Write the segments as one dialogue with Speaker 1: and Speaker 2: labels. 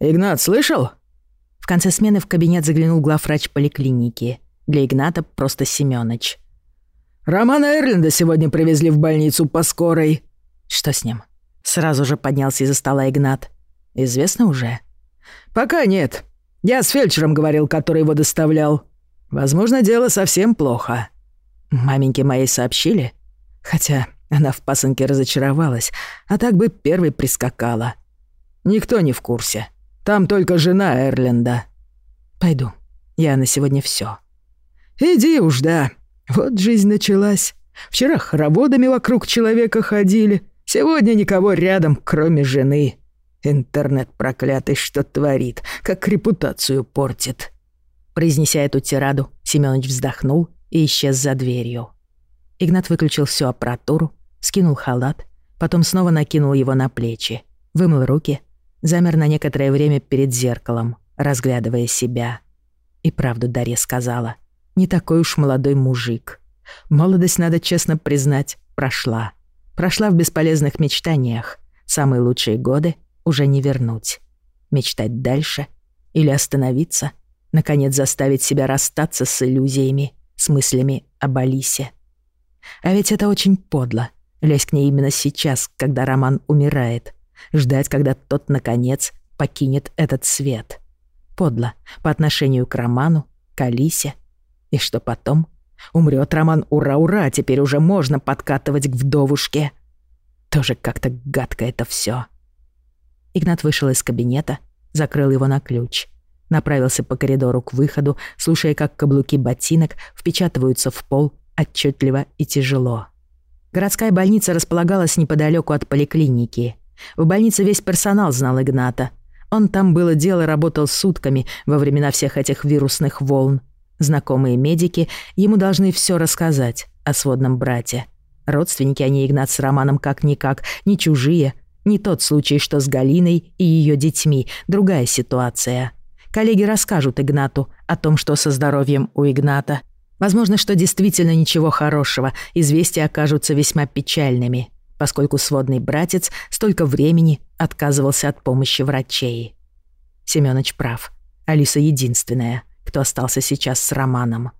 Speaker 1: «Игнат, слышал?»
Speaker 2: В конце смены в кабинет заглянул главврач поликлиники. Для Игната просто Семёныч.
Speaker 1: «Романа Эрленда сегодня привезли в больницу по скорой».
Speaker 2: «Что с ним?» Сразу же поднялся из-за стола Игнат. «Известно уже?»
Speaker 1: «Пока нет. Я с фельдшером говорил, который его доставлял. Возможно, дело совсем плохо».
Speaker 2: Маменьке моей сообщили? Хотя она в пасынке разочаровалась, а так бы первой прискакала.
Speaker 1: Никто не в курсе. Там только жена Эрленда.
Speaker 2: Пойду. Я на сегодня все.
Speaker 1: Иди уж, да. Вот жизнь началась. Вчера хороводами вокруг человека ходили. Сегодня никого рядом, кроме жены. Интернет проклятый что творит, как репутацию портит.
Speaker 2: Произнеся эту тираду, Семёныч вздохнул и исчез за дверью. Игнат выключил всю аппаратуру, скинул халат, потом снова накинул его на плечи, вымыл руки, замер на некоторое время перед зеркалом, разглядывая себя. И правду Дарья сказала, не такой уж молодой мужик. Молодость, надо честно признать, прошла. Прошла в бесполезных мечтаниях. Самые лучшие годы уже не вернуть. Мечтать дальше или остановиться, наконец заставить себя расстаться с иллюзиями, с мыслями об Алисе. А ведь это очень подло. Лезть к ней именно сейчас, когда Роман умирает. Ждать, когда тот, наконец, покинет этот свет. Подло по отношению к Роману, к Алисе. И что потом? Умрет Роман, ура-ура, теперь уже можно подкатывать к вдовушке. Тоже как-то гадко это все. Игнат вышел из кабинета, закрыл его на ключ. Направился по коридору к выходу, слушая, как каблуки ботинок впечатываются в пол отчетливо и тяжело. Городская больница располагалась неподалеку от поликлиники. В больнице весь персонал знал Игната. Он там было дело работал сутками во времена всех этих вирусных волн. Знакомые медики ему должны все рассказать о сводном брате. Родственники они Игнат с Романом как-никак, не чужие. Не тот случай, что с Галиной и ее детьми, другая ситуация. Коллеги расскажут Игнату о том, что со здоровьем у Игната, Возможно, что действительно ничего хорошего, известия окажутся весьма печальными, поскольку сводный братец столько времени отказывался от помощи врачей. Семёныч прав. Алиса единственная, кто остался сейчас с Романом.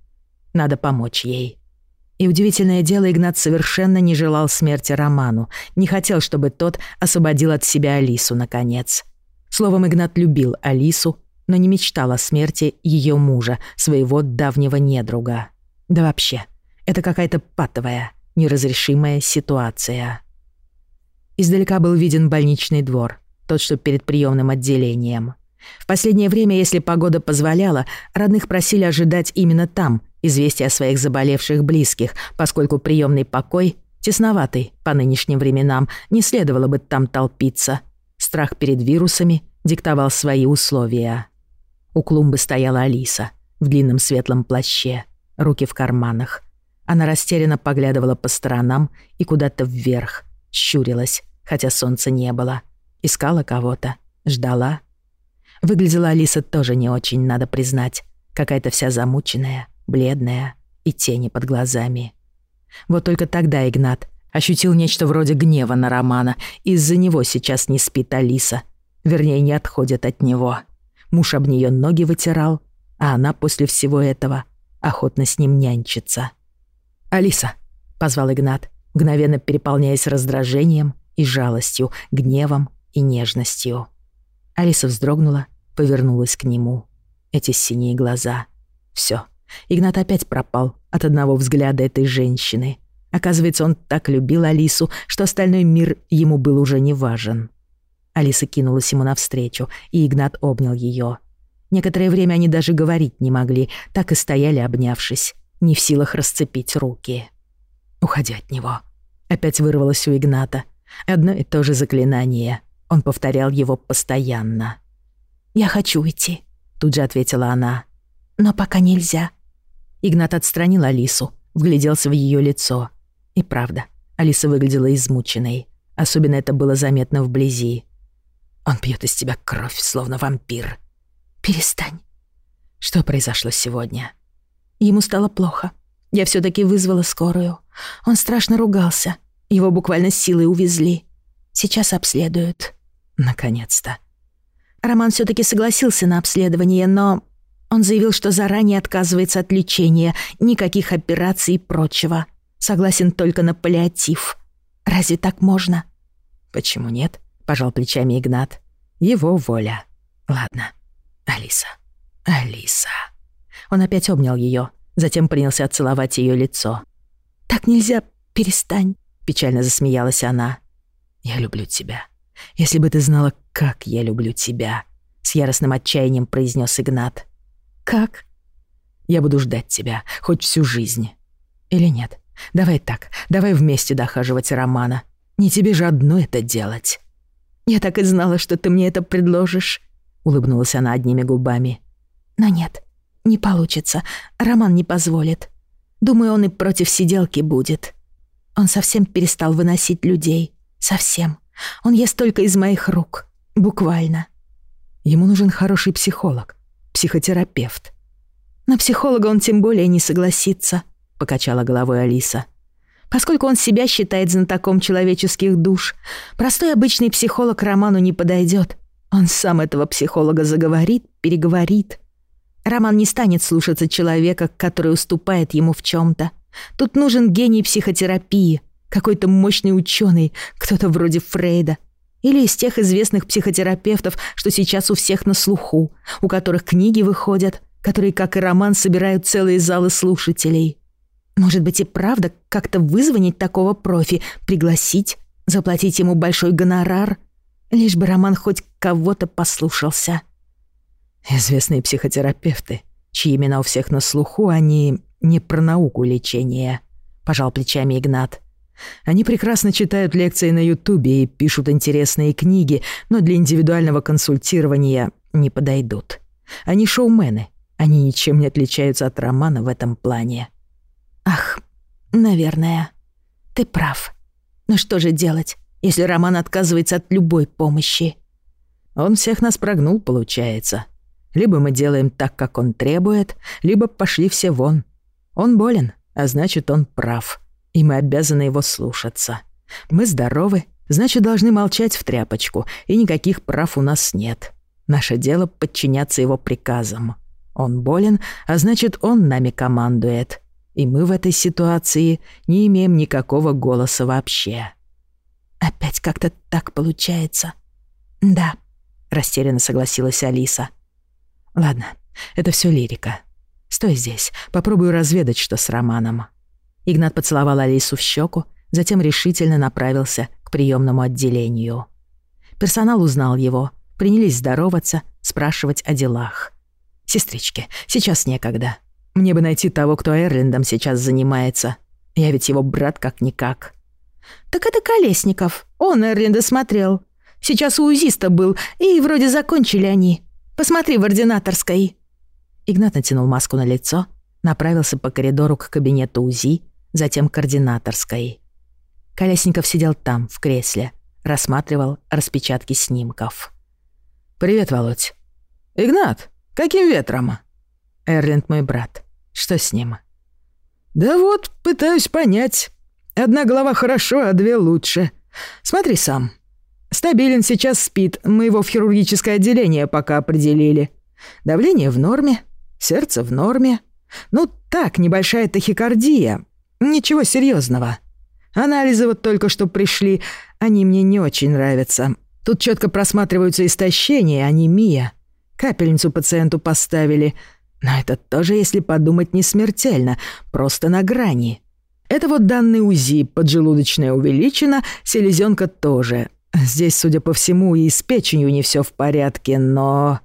Speaker 2: Надо помочь ей. И удивительное дело, Игнат совершенно не желал смерти Роману, не хотел, чтобы тот освободил от себя Алису, наконец. Словом, Игнат любил Алису но не мечтал о смерти ее мужа, своего давнего недруга. Да вообще, это какая-то патовая, неразрешимая ситуация. Издалека был виден больничный двор, тот, что перед приемным отделением. В последнее время, если погода позволяла, родных просили ожидать именно там известия о своих заболевших близких, поскольку приемный покой, тесноватый по нынешним временам, не следовало бы там толпиться. Страх перед вирусами диктовал свои условия. У клумбы стояла Алиса в длинном светлом плаще, руки в карманах. Она растерянно поглядывала по сторонам и куда-то вверх, щурилась, хотя солнца не было. Искала кого-то, ждала. Выглядела Алиса тоже не очень, надо признать. Какая-то вся замученная, бледная и тени под глазами. Вот только тогда Игнат ощутил нечто вроде гнева на Романа. Из-за него сейчас не спит Алиса. Вернее, не отходит от него. Муж об нее ноги вытирал, а она после всего этого охотно с ним нянчится. «Алиса», — позвал Игнат, мгновенно переполняясь раздражением и жалостью, гневом и нежностью. Алиса вздрогнула, повернулась к нему. Эти синие глаза. Все. Игнат опять пропал от одного взгляда этой женщины. Оказывается, он так любил Алису, что остальной мир ему был уже не важен. Алиса кинулась ему навстречу, и Игнат обнял ее. Некоторое время они даже говорить не могли, так и стояли, обнявшись, не в силах расцепить руки. «Уходи от него», — опять вырвалось у Игната. Одно и то же заклинание. Он повторял его постоянно.
Speaker 3: «Я хочу идти», — тут же ответила она. «Но пока нельзя».
Speaker 2: Игнат отстранил Алису, вгляделся в ее лицо. И правда, Алиса выглядела измученной. Особенно это было заметно вблизи. Он пьет из тебя кровь, словно вампир.
Speaker 3: Перестань.
Speaker 2: Что произошло сегодня?
Speaker 3: Ему стало плохо. Я все таки вызвала скорую. Он страшно ругался. Его буквально силой увезли. Сейчас обследуют.
Speaker 2: Наконец-то.
Speaker 3: Роман все таки согласился на обследование, но он заявил, что заранее отказывается от лечения, никаких операций и прочего. Согласен только на паллиатив. Разве так можно?
Speaker 2: Почему нет? Пожал плечами Игнат. Его воля. Ладно. Алиса. Алиса. Он опять обнял ее, затем принялся целовать ее лицо.
Speaker 3: Так нельзя, перестань,
Speaker 2: печально засмеялась она. Я люблю тебя. Если бы ты знала, как я люблю тебя, с яростным отчаянием произнес Игнат.
Speaker 3: Как?
Speaker 2: Я буду ждать тебя хоть всю жизнь. Или нет? Давай так, давай вместе дохаживать Романа. Не тебе же одно это делать.
Speaker 3: Я так и знала, что ты мне это предложишь, улыбнулась она одними губами. Но нет, не получится. Роман не позволит. Думаю, он и против сиделки будет. Он совсем перестал выносить людей. Совсем. Он ест только из моих рук. Буквально.
Speaker 2: Ему нужен хороший психолог психотерапевт.
Speaker 3: На психолога он тем более не согласится, покачала головой Алиса. Поскольку он себя считает знатоком человеческих душ, простой обычный психолог Роману не подойдет. Он сам этого психолога заговорит, переговорит. Роман не станет слушаться человека, который уступает ему в чем то Тут нужен гений психотерапии, какой-то мощный ученый, кто-то вроде Фрейда, или из тех известных психотерапевтов, что сейчас у всех на слуху, у которых книги выходят, которые, как и роман, собирают целые залы слушателей. Может быть и правда как-то вызвонить такого профи, пригласить, заплатить ему большой гонорар, лишь бы роман хоть кого-то послушался.
Speaker 2: Известные психотерапевты, чьи имена у всех на слуху, они не про науку лечения, пожал плечами Игнат. Они прекрасно читают лекции на Ютубе и пишут интересные книги, но для индивидуального консультирования не подойдут. Они шоумены. Они ничем не отличаются от романа в этом плане.
Speaker 3: Ах, наверное, ты прав. Но что же делать, если роман отказывается от любой помощи?
Speaker 2: Он всех нас прогнул, получается. Либо мы делаем так, как он требует, либо пошли все вон. Он болен, а значит, он прав и мы обязаны его слушаться. Мы здоровы, значит, должны молчать в тряпочку, и никаких прав у нас нет. Наше дело подчиняться его приказам. Он болен, а значит, он нами командует. И мы в этой ситуации не имеем никакого голоса вообще.
Speaker 3: Опять как-то так получается. Да, растерянно согласилась Алиса.
Speaker 2: Ладно, это все лирика. Стой здесь, попробую разведать, что с Романом. Игнат поцеловал Алису в щеку, затем решительно направился к приемному отделению. Персонал узнал его, принялись здороваться, спрашивать о делах. «Сестрички, сейчас некогда. Мне бы найти того, кто Эрлиндом сейчас занимается. Я ведь его брат как-никак».
Speaker 3: «Так это Колесников. Он Эрлинда смотрел. Сейчас у УЗИста был, и вроде закончили они. Посмотри в ординаторской».
Speaker 2: Игнат натянул маску на лицо, направился по коридору к кабинету УЗИ затем координаторской. Колесников сидел там, в кресле, рассматривал распечатки снимков. «Привет, Володь».
Speaker 1: «Игнат, каким ветром?»
Speaker 2: «Эрленд мой брат. Что с ним?»
Speaker 1: «Да вот, пытаюсь понять. Одна голова хорошо, а две лучше. Смотри сам. Стабилен сейчас спит, мы его в хирургическое отделение пока определили. Давление в норме, сердце в норме. Ну так, небольшая тахикардия, Ничего серьезного. Анализы вот только что пришли, они мне не очень нравятся. Тут четко просматриваются истощение, анемия. Капельницу пациенту поставили. Но это тоже, если подумать, не смертельно, просто на грани. Это вот данный УЗИ, поджелудочная увеличена, селезенка тоже. Здесь, судя по всему, и с печенью не все в порядке, но...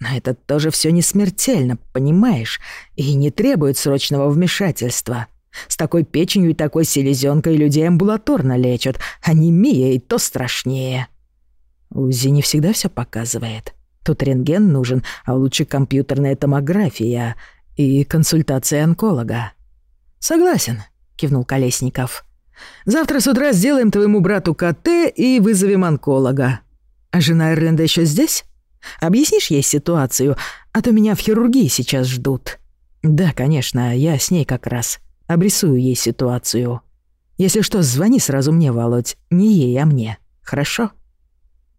Speaker 1: Но это тоже все не смертельно, понимаешь? И не требует срочного вмешательства. С такой печенью и такой селезенкой людей амбулаторно лечат. Анемия и то страшнее. УЗИ не всегда все показывает. Тут рентген нужен, а лучше компьютерная томография и консультация онколога. «Согласен», — кивнул Колесников. «Завтра с утра сделаем твоему брату КТ и вызовем онколога. А жена Эрленда еще здесь? Объяснишь ей ситуацию, а то меня в хирургии сейчас ждут». «Да, конечно, я с ней как раз», Обрисую ей ситуацию. Если что, звони сразу мне, Володь. Не ей, а мне. Хорошо?»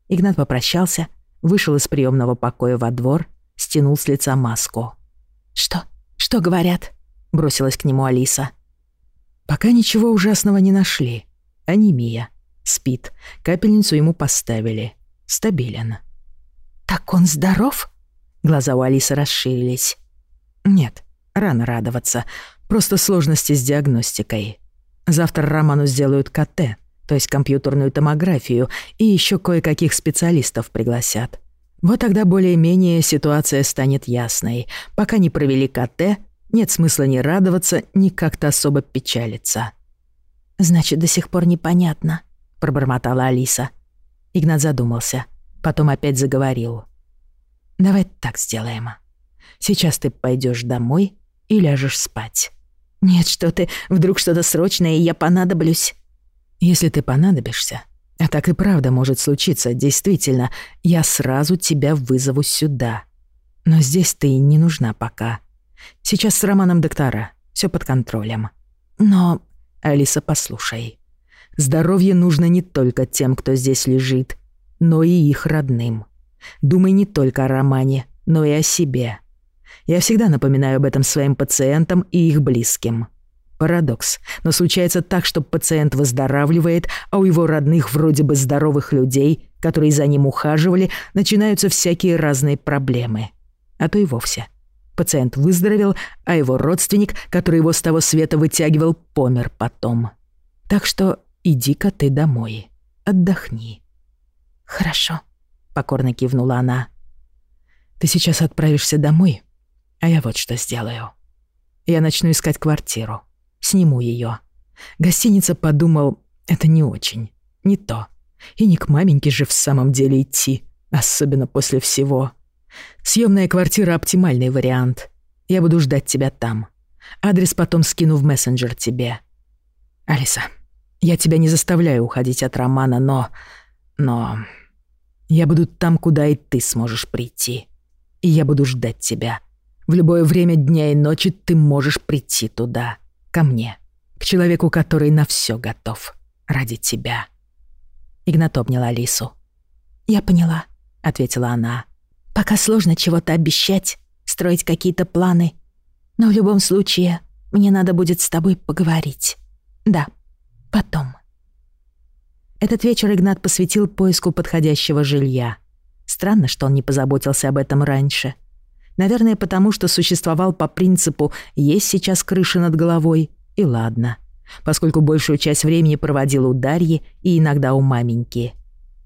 Speaker 1: Игнат попрощался,
Speaker 2: вышел из приемного покоя во двор, стянул с лица маску.
Speaker 3: «Что? Что говорят?» — бросилась к нему Алиса.
Speaker 2: «Пока ничего ужасного не нашли. Анемия. Спит. Капельницу ему поставили. Стабилен».
Speaker 3: «Так он здоров?»
Speaker 2: Глаза у Алисы расширились. «Нет, рано радоваться. Просто сложности с диагностикой. Завтра Роману сделают КТ, то есть компьютерную томографию, и еще кое-каких специалистов пригласят. Вот тогда более-менее ситуация станет ясной. Пока не провели КТ, нет смысла ни радоваться, ни как-то особо печалиться.
Speaker 3: «Значит, до сих пор непонятно», — пробормотала Алиса.
Speaker 2: Игнат задумался, потом опять заговорил. «Давай так сделаем. Сейчас ты пойдешь домой и ляжешь спать.
Speaker 3: «Нет, что ты, вдруг что-то срочное, и я понадоблюсь».
Speaker 2: «Если ты понадобишься, а так и правда может случиться, действительно, я сразу тебя вызову сюда. Но здесь ты не нужна пока. Сейчас с Романом доктора, все под контролем. Но, Алиса, послушай, здоровье нужно не только тем, кто здесь лежит, но и их родным. Думай не только о Романе, но и о себе. Я всегда напоминаю об этом своим пациентам и их близким. Парадокс, но случается так, что пациент выздоравливает, а у его родных вроде бы здоровых людей, которые за ним ухаживали, начинаются всякие разные проблемы. А то и вовсе. Пациент выздоровел, а его родственник, который его с того света вытягивал, помер потом. Так что иди-ка ты домой. Отдохни.
Speaker 3: «Хорошо», —
Speaker 2: покорно кивнула она. «Ты сейчас отправишься домой, а я вот что сделаю. Я начну искать квартиру. Сниму ее. Гостиница подумал, это не очень. Не то. И не к маменьке же в самом деле идти, особенно после всего. Съемная квартира — оптимальный вариант. Я буду ждать тебя там. Адрес потом скину в мессенджер тебе. Алиса, я тебя не заставляю уходить от Романа, но... Но... Я буду там, куда и ты сможешь прийти. И я буду ждать тебя. В любое время дня и ночи ты можешь прийти туда, ко мне, к человеку, который на все готов ради тебя». Игнат обнял Алису.
Speaker 3: «Я поняла», — ответила она. «Пока сложно чего-то обещать, строить какие-то планы. Но в любом случае мне надо будет с тобой поговорить. Да, потом».
Speaker 2: Этот вечер Игнат посвятил поиску подходящего жилья. Странно, что он не позаботился об этом раньше — Наверное, потому что существовал по принципу «есть сейчас крыша над головой» и ладно, поскольку большую часть времени проводил у Дарьи и иногда у маменьки.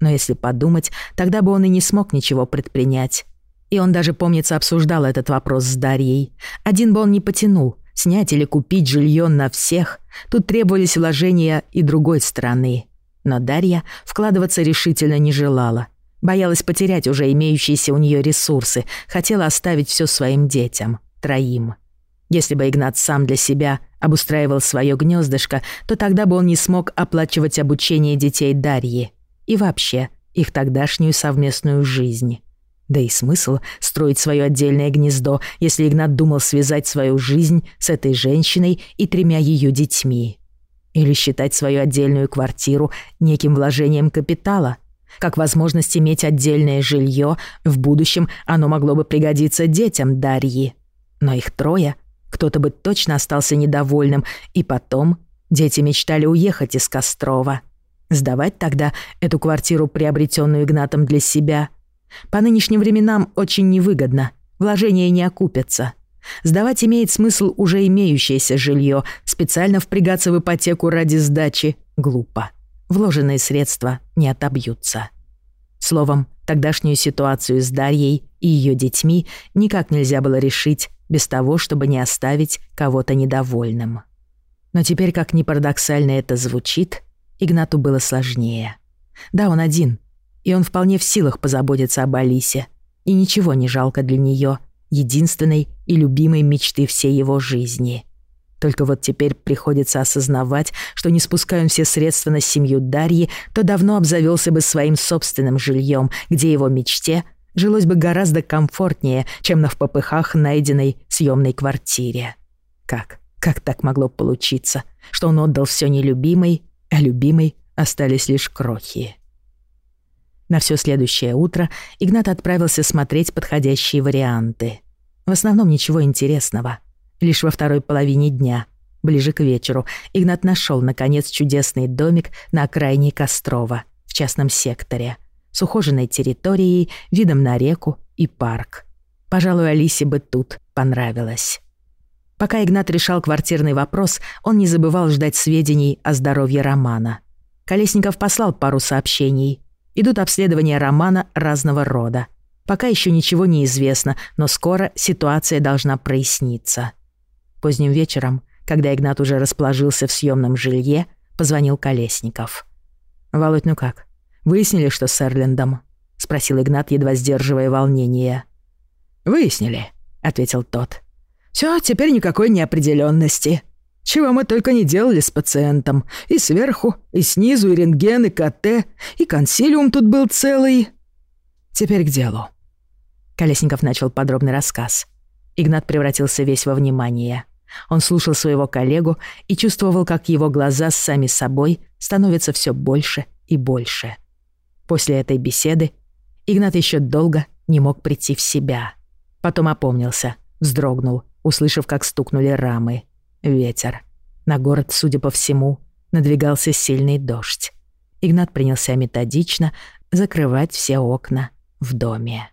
Speaker 2: Но если подумать, тогда бы он и не смог ничего предпринять. И он даже, помнится, обсуждал этот вопрос с Дарьей. Один бы он не потянул, снять или купить жилье на всех. Тут требовались вложения и другой стороны. Но Дарья вкладываться решительно не желала. Боялась потерять уже имеющиеся у нее ресурсы, хотела оставить все своим детям, троим. Если бы Игнат сам для себя обустраивал свое гнездышко, то тогда бы он не смог оплачивать обучение детей Дарьи и вообще их тогдашнюю совместную жизнь. Да и смысл строить свое отдельное гнездо, если Игнат думал связать свою жизнь с этой женщиной и тремя ее детьми. Или считать свою отдельную квартиру неким вложением капитала – как возможность иметь отдельное жилье, в будущем оно могло бы пригодиться детям Дарьи. Но их трое, кто-то бы точно остался недовольным, и потом дети мечтали уехать из Кострова. Сдавать тогда эту квартиру, приобретенную Игнатом для себя. По нынешним временам очень невыгодно, вложения не окупятся. Сдавать имеет смысл уже имеющееся жилье, специально впрягаться в ипотеку ради сдачи глупо вложенные средства не отобьются. Словом, тогдашнюю ситуацию с Дарьей и ее детьми никак нельзя было решить без того, чтобы не оставить кого-то недовольным. Но теперь, как ни парадоксально это звучит, Игнату было сложнее. Да, он один, и он вполне в силах позаботиться об Алисе, и ничего не жалко для нее, единственной и любимой мечты всей его жизни — только вот теперь приходится осознавать, что не спуская все средства на семью Дарьи, то давно обзавелся бы своим собственным жильем, где его мечте жилось бы гораздо комфортнее, чем на в попыхах найденной съемной квартире. Как? Как так могло получиться, что он отдал все нелюбимой, а любимой остались лишь крохи? На все следующее утро Игнат отправился смотреть подходящие варианты. В основном ничего интересного. Лишь во второй половине дня, ближе к вечеру, Игнат нашел наконец, чудесный домик на окраине Кострова, в частном секторе, с ухоженной территорией, видом на реку и парк. Пожалуй, Алисе бы тут понравилось. Пока Игнат решал квартирный вопрос, он не забывал ждать сведений о здоровье Романа. Колесников послал пару сообщений. Идут обследования Романа разного рода. Пока еще ничего не известно, но скоро ситуация должна проясниться. Поздним вечером, когда Игнат уже расположился в съемном жилье, позвонил Колесников. «Володь, ну как? Выяснили, что с Эрлендом?» — спросил Игнат, едва сдерживая волнение.
Speaker 1: «Выяснили», — ответил тот. «Всё, теперь никакой неопределенности. Чего мы только не делали с пациентом. И сверху, и снизу, и рентген, и КТ, и консилиум тут был целый. Теперь к делу».
Speaker 2: Колесников начал подробный рассказ. Игнат превратился весь во внимание. Он слушал своего коллегу и чувствовал, как его глаза сами собой становятся все больше и больше. После этой беседы Игнат еще долго не мог прийти в себя. Потом опомнился, вздрогнул, услышав, как стукнули рамы. Ветер. На город, судя по всему, надвигался сильный дождь. Игнат принялся методично закрывать все окна в доме.